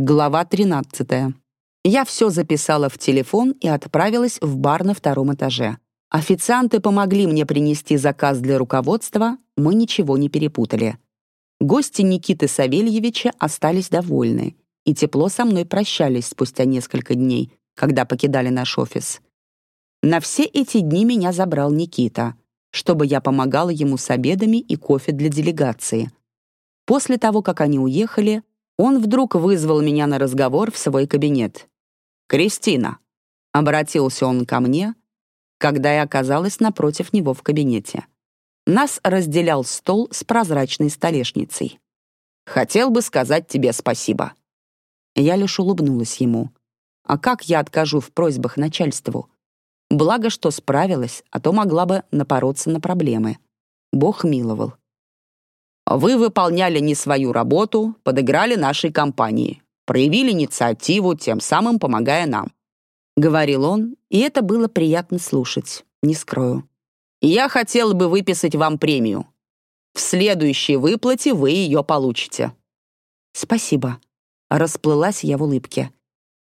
Глава 13. Я все записала в телефон и отправилась в бар на втором этаже. Официанты помогли мне принести заказ для руководства, мы ничего не перепутали. Гости Никиты Савельевича остались довольны и тепло со мной прощались спустя несколько дней, когда покидали наш офис. На все эти дни меня забрал Никита, чтобы я помогала ему с обедами и кофе для делегации. После того, как они уехали, он вдруг вызвал меня на разговор в свой кабинет. «Кристина», — обратился он ко мне, когда я оказалась напротив него в кабинете. Нас разделял стол с прозрачной столешницей. «Хотел бы сказать тебе спасибо». Я лишь улыбнулась ему. «А как я откажу в просьбах начальству?» Благо, что справилась, а то могла бы напороться на проблемы. Бог миловал. Вы выполняли не свою работу, подыграли нашей компании, проявили инициативу, тем самым помогая нам. Говорил он, и это было приятно слушать, не скрою. Я хотел бы выписать вам премию. В следующей выплате вы ее получите. Спасибо. Расплылась я в улыбке.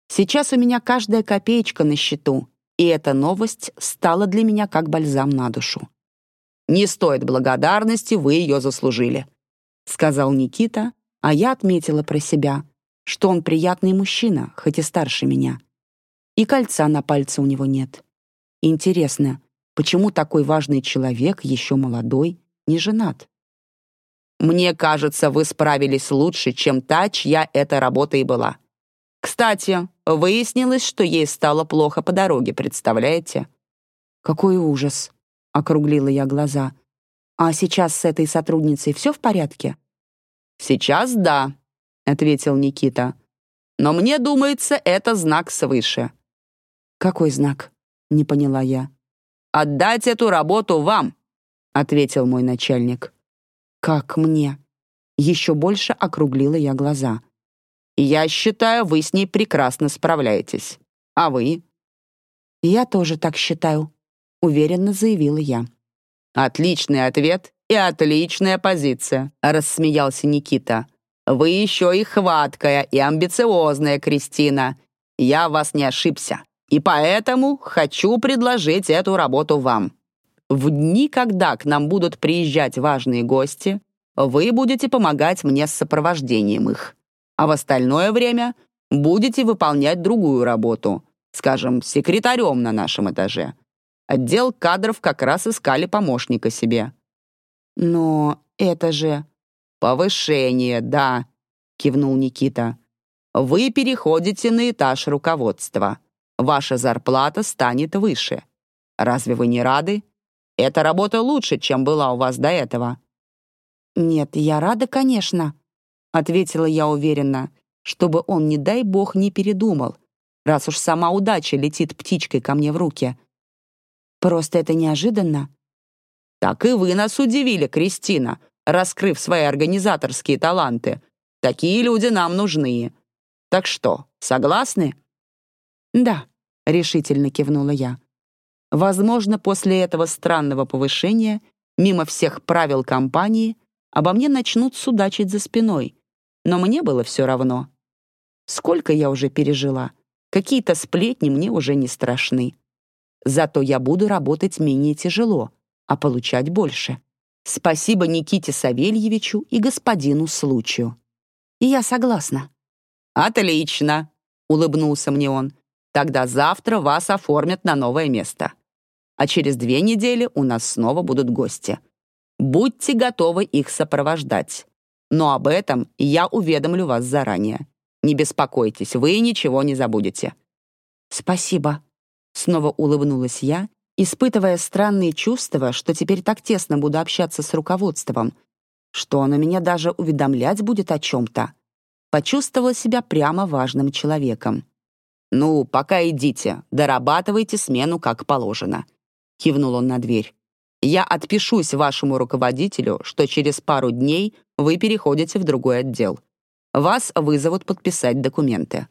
Сейчас у меня каждая копеечка на счету, и эта новость стала для меня как бальзам на душу. «Не стоит благодарности, вы ее заслужили», — сказал Никита, а я отметила про себя, что он приятный мужчина, хоть и старше меня. И кольца на пальце у него нет. Интересно, почему такой важный человек, еще молодой, не женат? «Мне кажется, вы справились лучше, чем та, чья эта работа и была. Кстати, выяснилось, что ей стало плохо по дороге, представляете?» «Какой ужас!» — округлила я глаза. «А сейчас с этой сотрудницей все в порядке?» «Сейчас да», — ответил Никита. «Но мне думается, это знак свыше». «Какой знак?» — не поняла я. «Отдать эту работу вам», — ответил мой начальник. «Как мне?» Еще больше округлила я глаза. Я считаю, вы с ней прекрасно справляетесь. А вы?» «Я тоже так считаю», — уверенно заявила я. «Отличный ответ и отличная позиция», — рассмеялся Никита. «Вы еще и хваткая, и амбициозная, Кристина. Я вас не ошибся. И поэтому хочу предложить эту работу вам. В дни, когда к нам будут приезжать важные гости, вы будете помогать мне с сопровождением их а в остальное время будете выполнять другую работу, скажем, секретарем на нашем этаже. Отдел кадров как раз искали помощника себе». «Но это же...» «Повышение, да», — кивнул Никита. «Вы переходите на этаж руководства. Ваша зарплата станет выше. Разве вы не рады? Эта работа лучше, чем была у вас до этого». «Нет, я рада, конечно», — ответила я уверенно, чтобы он, не дай бог, не передумал, раз уж сама удача летит птичкой ко мне в руки. Просто это неожиданно. «Так и вы нас удивили, Кристина, раскрыв свои организаторские таланты. Такие люди нам нужны. Так что, согласны?» «Да», — решительно кивнула я. Возможно, после этого странного повышения, мимо всех правил компании, обо мне начнут судачить за спиной, но мне было все равно. Сколько я уже пережила, какие-то сплетни мне уже не страшны. Зато я буду работать менее тяжело, а получать больше. Спасибо Никите Савельевичу и господину Случаю. И я согласна. «Отлично», — улыбнулся мне он. «Тогда завтра вас оформят на новое место. А через две недели у нас снова будут гости. Будьте готовы их сопровождать. Но об этом я уведомлю вас заранее. Не беспокойтесь, вы ничего не забудете». «Спасибо», — снова улыбнулась я, испытывая странные чувства, что теперь так тесно буду общаться с руководством, что оно меня даже уведомлять будет о чем-то. Почувствовала себя прямо важным человеком. «Ну, пока идите, дорабатывайте смену как положено», — кивнул он на дверь. «Я отпишусь вашему руководителю, что через пару дней вы переходите в другой отдел. Вас вызовут подписать документы».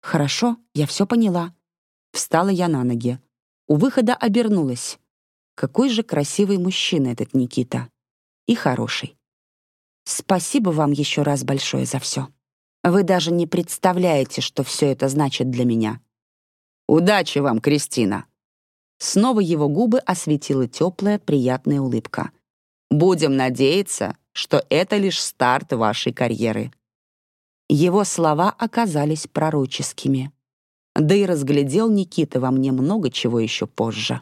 «Хорошо, я все поняла». Встала я на ноги. У выхода обернулась. Какой же красивый мужчина этот Никита. И хороший. Спасибо вам еще раз большое за все. Вы даже не представляете, что все это значит для меня. Удачи вам, Кристина. Снова его губы осветила теплая, приятная улыбка. Будем надеяться, что это лишь старт вашей карьеры. Его слова оказались пророческими. Да и разглядел Никита во мне много чего еще позже.